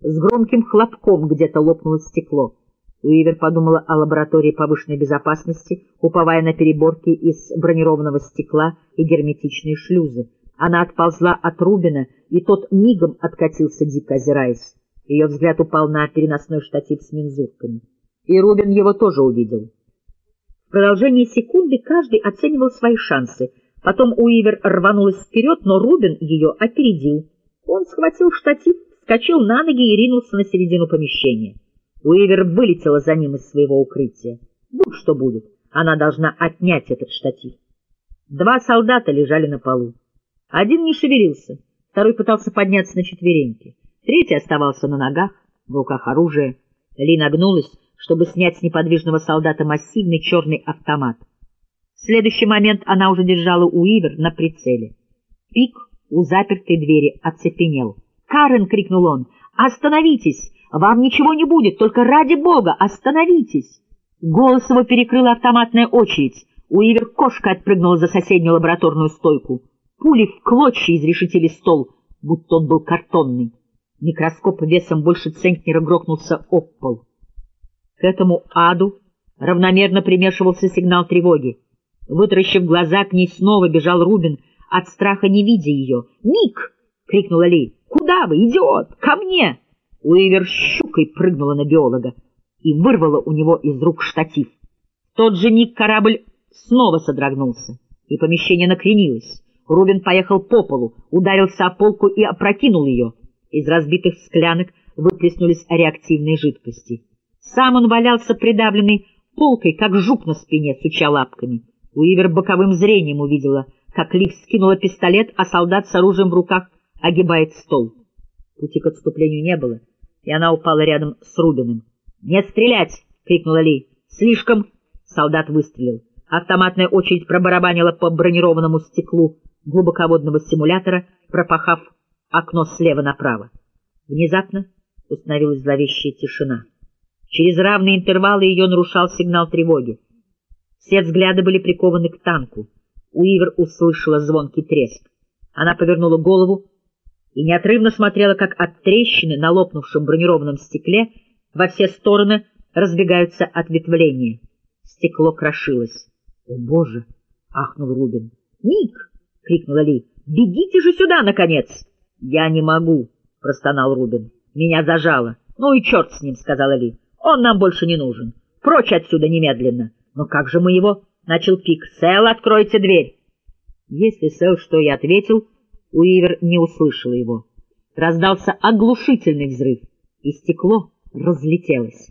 С громким хлопком где-то лопнуло стекло. Уивер подумала о лаборатории повышенной безопасности, уповая на переборки из бронированного стекла и герметичные шлюзы. Она отползла от Рубина, и тот мигом откатился, дико озираясь. Ее взгляд упал на переносной штатив с мензурками. И Рубин его тоже увидел. В продолжение секунды каждый оценивал свои шансы. Потом Уивер рванулась вперед, но Рубин ее опередил. Он схватил штатив, вскочил на ноги и ринулся на середину помещения. Уивер вылетела за ним из своего укрытия. Будь что будет, она должна отнять этот штатив. Два солдата лежали на полу. Один не шевелился, второй пытался подняться на четвереньки. Третий оставался на ногах, в руках оружие. Ли нагнулась, чтобы снять с неподвижного солдата массивный черный автомат. В следующий момент она уже держала Уивер на прицеле. Пик у запертой двери оцепенел. «Карен!» — крикнул он. «Остановитесь! Вам ничего не будет, только ради бога, остановитесь!» Голос его перекрыла автоматная очередь. Уивер кошка отпрыгнула за соседнюю лабораторную стойку. Пули в клочья изрешетили стол, будто он был картонный. Микроскоп весом больше центнера грохнулся об пол. К этому аду равномерно примешивался сигнал тревоги. Вытаращив глаза, к ней снова бежал Рубин, от страха не видя ее. «Ник!» — крикнула Ли. «Куда вы, идиот? Ко мне!» Уивер щукой прыгнула на биолога и вырвала у него из рук штатив. В тот же миг корабль снова содрогнулся, и помещение накренилось. Рубин поехал по полу, ударился о полку и опрокинул ее. Из разбитых склянок выплеснулись реактивные жидкости. Сам он валялся придавленный полкой, как жук на спине, суча лапками. Уивер боковым зрением увидела, как Лив скинула пистолет, а солдат с оружием в руках огибает стол. Пути к отступлению не было, и она упала рядом с Рубиным. «Не стрелять!» — крикнула Ли. «Слишком...» — солдат выстрелил. Автоматная очередь пробарабанила по бронированному стеклу глубоководного симулятора, пропахав окно слева направо. Внезапно установилась зловещая тишина. Через равные интервалы ее нарушал сигнал тревоги. Все взгляды были прикованы к танку. Уивер услышала звонкий треск. Она повернула голову и неотрывно смотрела, как от трещины на лопнувшем бронированном стекле во все стороны разбегаются ответвления. Стекло крошилось. — О, Боже! — ахнул Рубин. — Ник! — крикнула Ли. — Бегите же сюда, наконец! — Я не могу! — простонал Рубин. — Меня зажало. — Ну и черт с ним! — сказала Ли. Он нам больше не нужен. Прочь отсюда немедленно. Но как же мы его? Начал Пик. Сэл, откройте дверь. Если Сэл что и ответил, Уивер не услышала его. Раздался оглушительный взрыв, и стекло разлетелось.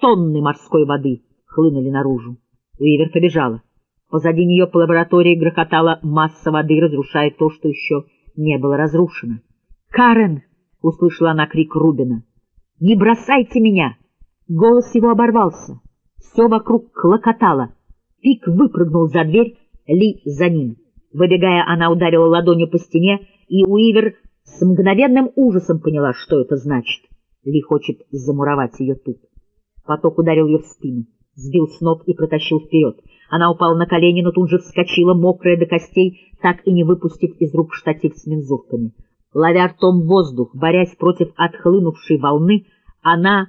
Тонны морской воды хлынули наружу. Уивер побежала. Позади нее по лаборатории грохотала масса воды, разрушая то, что еще не было разрушено. «Карен!» — услышала она крик Рубина. «Не бросайте меня!» Голос его оборвался. Все вокруг клокотало. Пик выпрыгнул за дверь, Ли за ним. Выбегая, она ударила ладонью по стене, и Уивер с мгновенным ужасом поняла, что это значит. Ли хочет замуровать ее тут. Поток ударил ее в спину, сбил с ног и протащил вперед. Она упала на колени, но тут же вскочила, мокрая до костей, так и не выпустив из рук штатив с мензурками. Ловя ртом воздух, борясь против отхлынувшей волны, она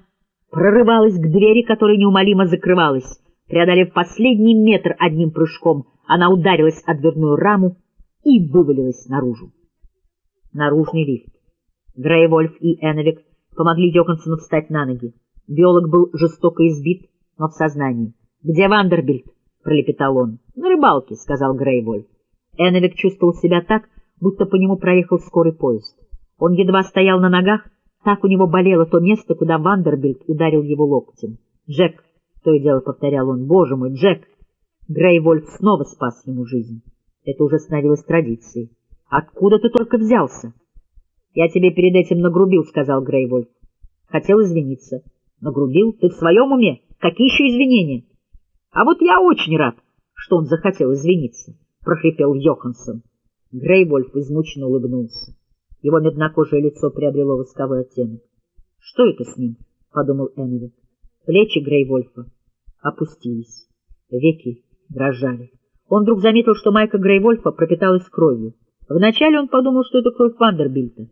прорывалась к двери, которая неумолимо закрывалась. Преодолев последний метр одним прыжком, она ударилась о дверную раму и вывалилась наружу. Наружный лифт. Грейвольф и Эновик помогли Йоконсону встать на ноги. Биолог был жестоко избит, но в сознании. «Где Вандербильд?» — пролепетал он. «На рыбалке», — сказал Грейвольф. Эновик чувствовал себя так, будто по нему проехал скорый поезд. Он едва стоял на ногах, так у него болело то место, куда Вандербильд ударил его локтем. «Джек!» — то и дело повторял он. «Боже мой, Джек!» Грей Вольф снова спас ему жизнь. Это уже становилось традицией. «Откуда ты только взялся?» «Я тебе перед этим нагрубил», — сказал Грей Вольф. Хотел извиниться. «Нагрубил? Ты в своем уме? Какие еще извинения?» «А вот я очень рад, что он захотел извиниться», — прохрипел Йоханссон. Грей Вольф измученно улыбнулся. Его меднокожее лицо приобрело восковой оттенок. — Что это с ним? — подумал Эннвик. Плечи Грейвольфа опустились, веки дрожали. Он вдруг заметил, что майка Грейвольфа пропиталась кровью. Вначале он подумал, что это кровь Вандербильта,